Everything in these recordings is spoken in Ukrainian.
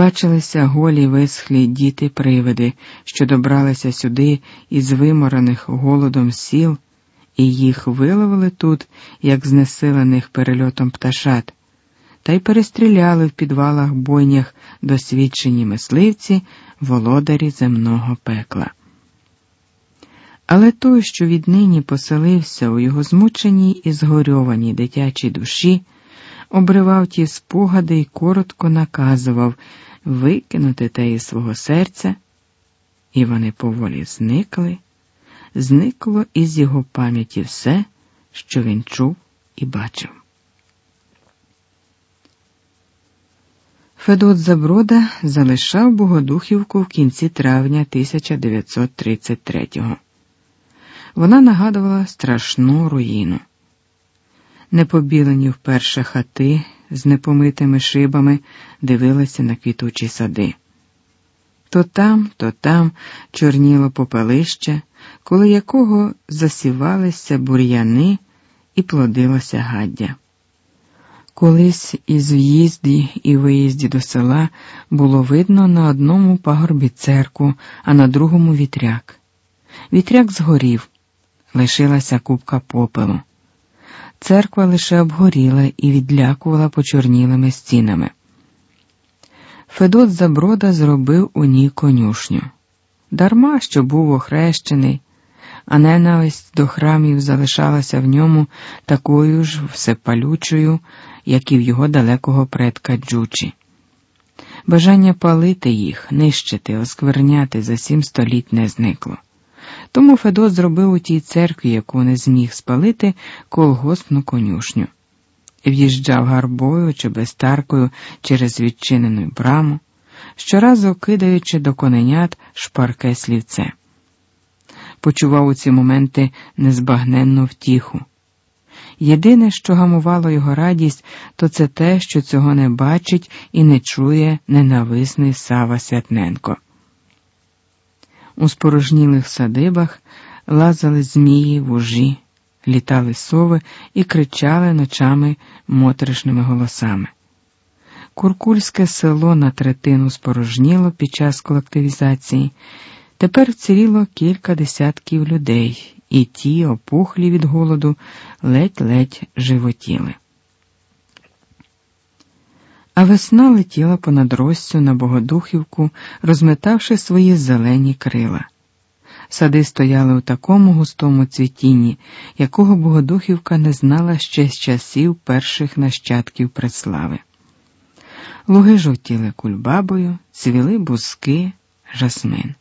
Бачилися голі висхлі діти-привиди, що добралися сюди із виморених голодом сіл, і їх виловили тут, як знесилених перельотом пташат, та й перестріляли в підвалах бойнях досвідчені мисливці, володарі земного пекла. Але той, що віднині поселився у його змученій і згорьованій дитячій душі, обривав ті спогади і коротко наказував викинути те із свого серця, і вони поволі зникли, зникло із його пам'яті все, що він чув і бачив. Федот Заброда залишав Богодухівку в кінці травня 1933-го. Вона нагадувала страшну руїну непобілені вперше хати з непомитими шибами дивилися на квітучі сади. То там, то там чорніло попелище, коло якого засівалися бур'яни і плодилося гаддя. Колись із в'їзді і виїзді до села було видно на одному пагорбі церкву, а на другому вітряк. Вітряк згорів, лишилася купка попелу. Церква лише обгоріла і відлякувала почорнілими стінами. Федот Заброда зробив у ній конюшню. Дарма що був охрещений, а ненависть до храмів залишалася в ньому такою ж всепалючою, як і в його далекого предка Джучі. Бажання палити їх, нищити, оскверняти за сім століть не зникло. Тому Федот зробив у тій церкві, яку не зміг спалити, колгоспну конюшню. В'їжджав гарбою чи безтаркою через відчинену браму, щоразу кидаючи до коненят шпарке слівце. Почував у ці моменти незбагненну втіху. Єдине, що гамувало його радість, то це те, що цього не бачить і не чує ненависний Сава Святненко. У спорожнілих садибах лазали змії, вужі, літали сови і кричали ночами моторошними голосами. Куркульське село на третину спорожніло під час колективізації. Тепер вціліло кілька десятків людей, і ті, опухлі від голоду, ледь-ледь животіли а весна летіла понад Россю на Богодухівку, розметавши свої зелені крила. Сади стояли у такому густому цвітінні, якого Богодухівка не знала ще з часів перших нащадків предслави. Луги жовтіли кульбабою, цвіли бузки, жасмин.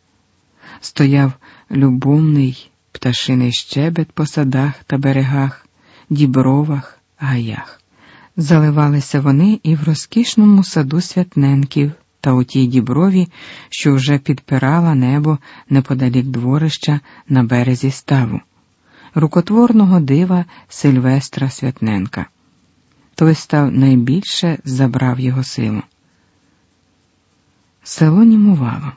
Стояв любовний пташиний щебет по садах та берегах, дібровах, гаях. Заливалися вони і в розкішному саду святненків та у тій діброві, що вже підпирала небо неподалік дворища на березі ставу, рукотворного дива Сильвестра Святненка. Той став найбільше забрав його силу. Село німувало.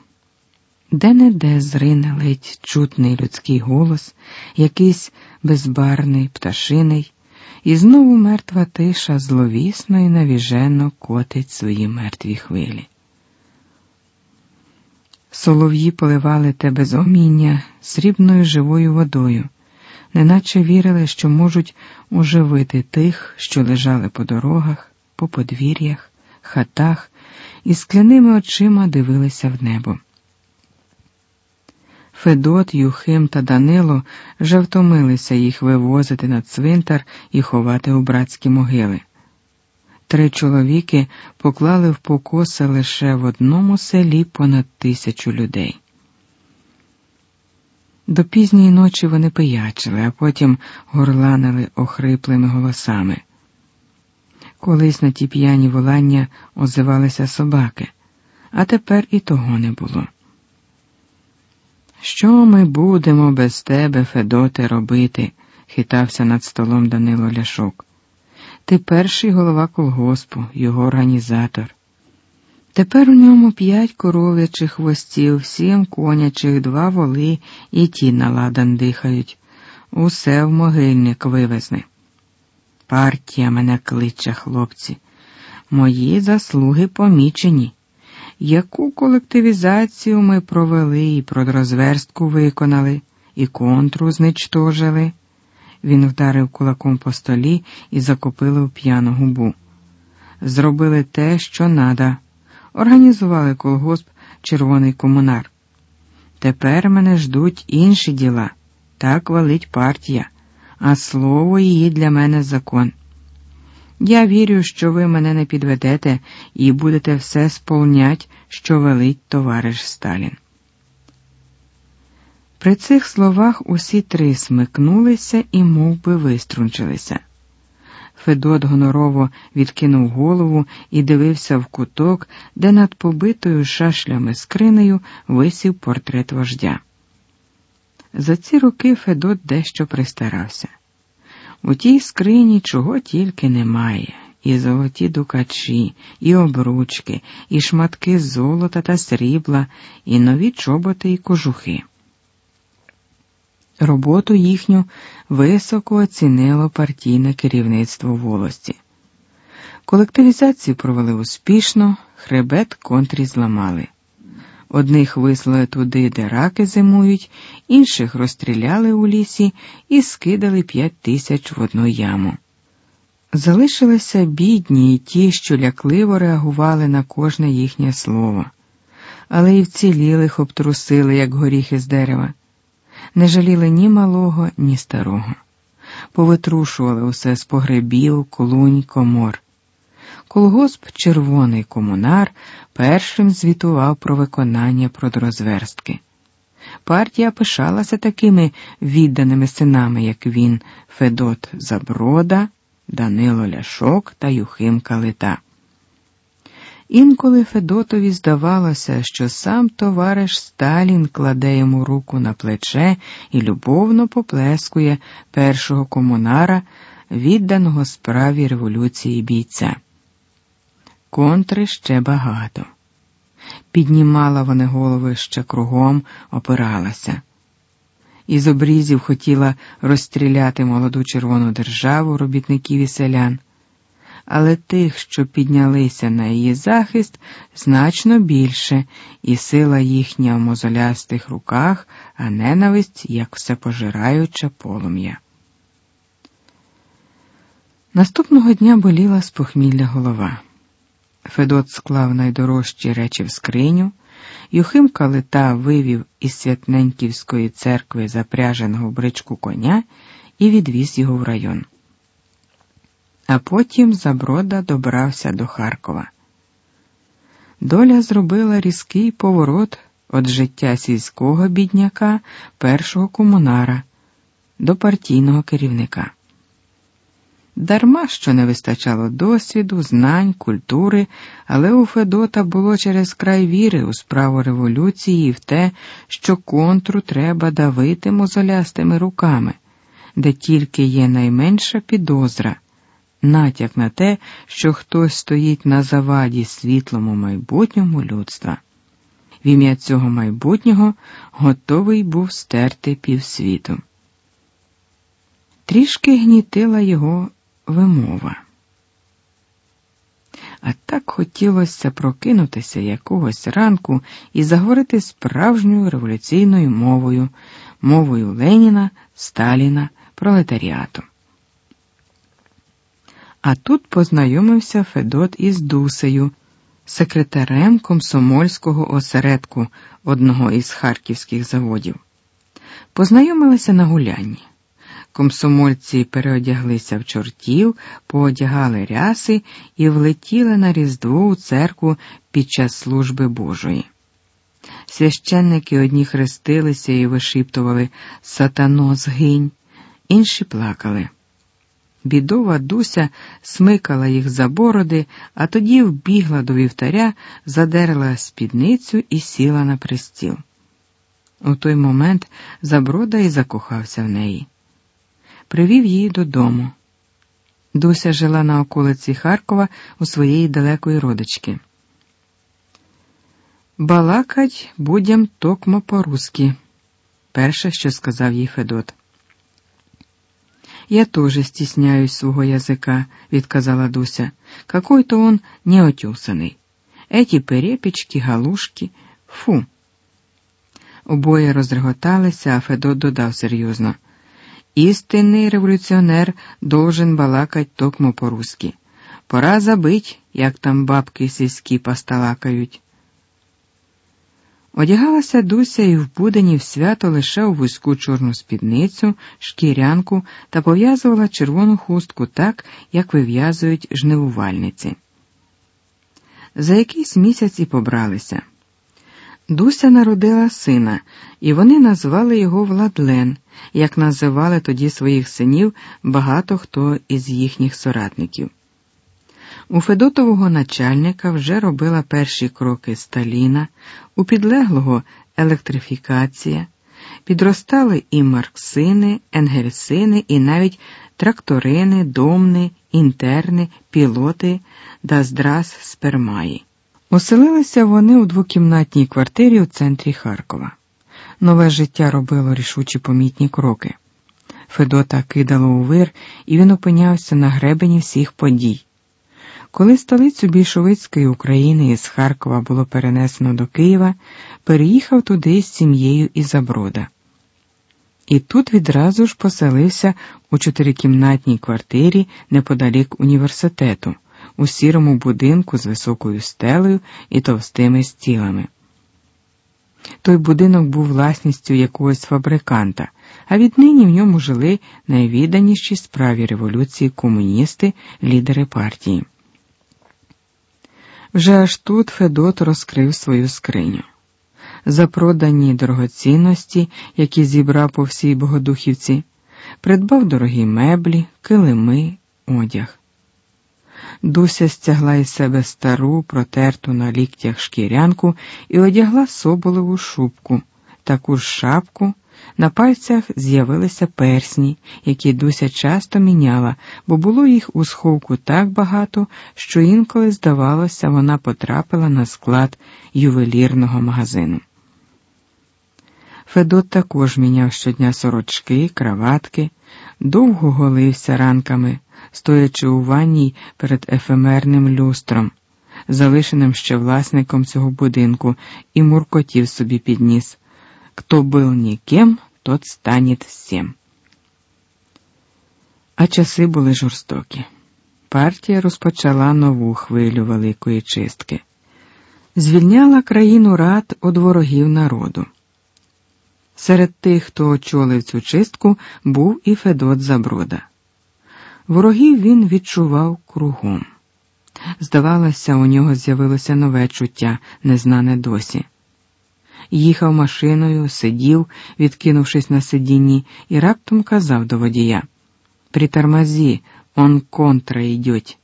Де не де зрине ледь чутний людський голос, якийсь безбарний, пташиний і знову мертва тиша зловісно і навіжено котить свої мертві хвилі. Солов'ї поливали те безоміння срібною живою водою, неначе вірили, що можуть оживити тих, що лежали по дорогах, по подвір'ях, хатах і скляними очима дивилися в небо. Федот, Юхим та Данило вже втомилися їх вивозити на цвинтар і ховати у братські могили. Три чоловіки поклали в покоси лише в одному селі понад тисячу людей. До пізньої ночі вони пиячили, а потім горланили охриплими голосами. Колись на ті п'яні волання озивалися собаки, а тепер і того не було. Що ми будемо без тебе, Федоте, робити? хитався над столом Данило Ляшок. Ти перший голова колгоспу, його організатор. Тепер у ньому п'ять коров'ячих хвостів, сім конячих, два воли і ті на ладан дихають. Усе в могильник вивезли. Партія мене кличе, хлопці. Мої заслуги помічені. Яку колективізацію ми провели і продрозверстку виконали, і контру зничтожили. Він вдарив кулаком по столі і закопили в п'яну губу. Зробили те, що надо. Організували колгосп Червоний комунар. Тепер мене ждуть інші діла. Так валить партія, а слово її для мене закон. Я вірю, що ви мене не підведете і будете все сповнять, що велить товариш Сталін. При цих словах усі три смикнулися і мов би, виструнчилися. Федот гонорово відкинув голову і дивився в куток, де над побитою шашлями скринею висів портрет вождя. За ці роки Федот дещо пристарався. У тій скрині чого тільки немає, і золоті дукачі, і обручки, і шматки золота та срібла, і нові чоботи і кожухи. Роботу їхню високо оцінило партійне керівництво волості. Колективізацію провели успішно, хребет контрі зламали. Одних вислали туди, де раки зимують, інших розстріляли у лісі і скидали п'ять тисяч в одну яму. Залишилися бідні й ті, що лякливо реагували на кожне їхнє слово, але й вцілілих обтрусили, як горіхи з дерева не жаліли ні малого, ні старого. Повитрушували усе з погребів, колунь, комор. Колгосп червоний комунар першим звітував про виконання продрозверстки. Партія пишалася такими відданими синами, як він, Федот Заброда, Данило Ляшок та Юхим Калита. Інколи Федотові здавалося, що сам товариш Сталін кладе йому руку на плече і любовно поплескує першого комунара, відданого справі революції бійця. Контри ще багато. Піднімала вони голови ще кругом, опиралася. Із обрізів хотіла розстріляти молоду червону державу робітників і селян але тих, що піднялися на її захист, значно більше, і сила їхня в мозолястих руках, а ненависть, як всепожираюча полум'я. Наступного дня боліла з похмілля голова. Федот склав найдорожчі речі в скриню, Юхим Калита вивів із Святненьківської церкви запряженого бричку коня і відвіз його в район а потім Заброда добрався до Харкова. Доля зробила різкий поворот від життя сільського бідняка, першого комунара до партійного керівника. Дарма що не вистачало досвіду, знань, культури, але у Федота було через край віри у справу революції і в те, що контру треба давити мозолястими руками, де тільки є найменша підозра натяк на те, що хтось стоїть на заваді світлому майбутньому людства. В ім'я цього майбутнього готовий був стерти півсвіту. Трішки гнітила його вимова. А так хотілося прокинутися якогось ранку і заговорити справжньою революційною мовою, мовою Леніна, Сталіна, пролетаріату. А тут познайомився Федот із Дусею, секретарем комсомольського осередку одного із харківських заводів. Познайомилися на гулянні. Комсомольці переодяглися в чортів, поодягали ряси і влетіли на Різдво у церкву під час служби Божої. Священники одні хрестилися і вишіптували Сатано згинь, інші плакали. Бідова Дуся смикала їх за бороди, а тоді вбігла до вівтаря, задерла спідницю і сіла на пристіл. У той момент Заброда і закохався в неї. Привів її додому. Дуся жила на околиці Харкова у своєї далекої родички. Балакать будем токмо по-русски, перше, що сказав їй Федот. Я тоже стесняюсь свого языка, відказала Дуся. Какой-то он неотесанный. Еті перепічки, галушки, фу. Обоє розреготалися, а Федот додав серйозно. Істинний революціонер должен балакать токмо по-русски. Пора забить, як там бабки сільські посталакають. Одягалася Дуся і в будені в свято лише у вузьку чорну спідницю, шкірянку та пов'язувала червону хустку так, як вив'язують жнивувальниці. За якийсь місяць і побралися. Дуся народила сина, і вони назвали його Владлен, як називали тоді своїх синів багато хто із їхніх соратників. У Федотового начальника вже робила перші кроки Сталіна, у підлеглого електрифікація, підростали і марксини, енгельсини, і навіть тракторини, домни, інтерни, пілоти да здрас спермаї. Оселилися вони у двокімнатній квартирі у центрі Харкова. Нове життя робило рішучі помітні кроки. Федота кидало у вир, і він опинявся на гребені всіх подій. Коли столицю більшовицької України із Харкова було перенесено до Києва, переїхав туди з сім'єю із Заброда. І тут відразу ж поселився у чотирикімнатній квартирі неподалік університету, у сірому будинку з високою стелею і товстими стілами. Той будинок був власністю якогось фабриканта, а віднині в ньому жили найвіданіші справі революції комуністи, лідери партії. Вже аж тут Федот розкрив свою скриню. За продані дорогоцінності, які зібрав по всій Богодухівці, придбав дорогі меблі, килими, одяг. Дуся стягла із себе стару, протерту на ліктях шкірянку і одягла соболеву шубку, таку ж шапку. На пальцях з'явилися персні, які Дуся часто міняла, бо було їх у сховку так багато, що інколи, здавалося, вона потрапила на склад ювелірного магазину. Федот також міняв щодня сорочки, краватки, довго голився ранками, стоячи у ванній перед ефемерним люстром, залишеним ще власником цього будинку, і муркотів собі підніс. Кто был никем, тот станет всем. А часи були жорстокі. Партія розпочала нову хвилю великої чистки, звільняла країну рад від ворогів народу. Серед тих, хто очолив цю чистку, був і Федот Заброда. Ворогів він відчував кругом. Здавалося, у нього з'явилося нове чуття, незнане досі їхав машиною, сидів, відкинувшись на сидінні, і раптом казав до водія Притормозі, он контра йдеть.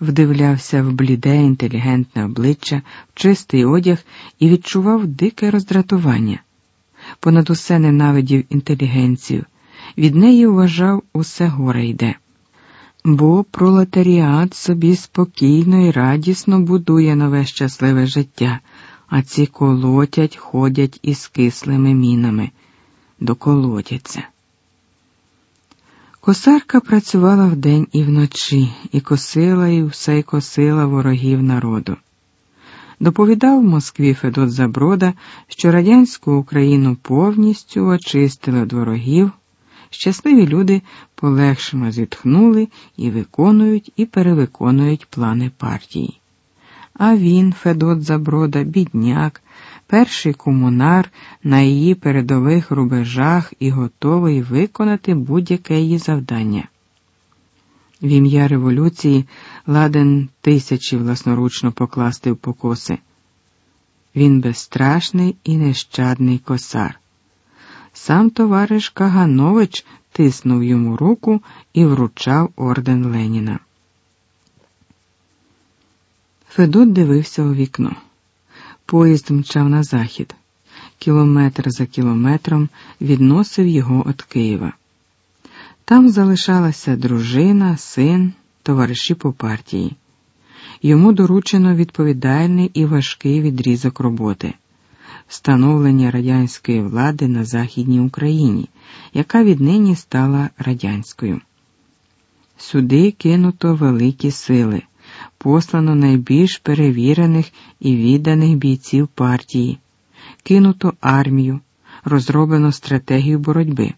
Вдивлявся в бліде, інтелігентне обличчя, в чистий одяг і відчував дике роздратування. Понад усе ненавидів інтелігенцію, від неї вважав усе горе йде. Бо пролетаріат собі спокійно і радісно будує нове щасливе життя а ці колотять, ходять із кислими мінами, доколотяться. Косарка працювала вдень і вночі, і косила, і все й косила ворогів народу. Доповідав в Москві Федот Заброда, що радянську Україну повністю очистили від ворогів. Щасливі люди полегшено зітхнули і виконують і перевиконують плани партії. А він, Федот Заброда, бідняк, перший комунар на її передових рубежах і готовий виконати будь-яке її завдання. В ім'я революції ладен тисячі власноручно покласти в покоси. Він безстрашний і нещадний косар. Сам товариш Каганович тиснув йому руку і вручав орден Леніна. Федот дивився у вікно. Поїзд мчав на захід. Кілометр за кілометром відносив його від Києва. Там залишалася дружина, син, товариші по партії. Йому доручено відповідальний і важкий відрізок роботи встановлення радянської влади на Західній Україні, яка віднині стала радянською. Сюди кинуто великі сили послано найбільш перевірених і відданих бійців партії, кинуто армію, розроблено стратегію боротьби.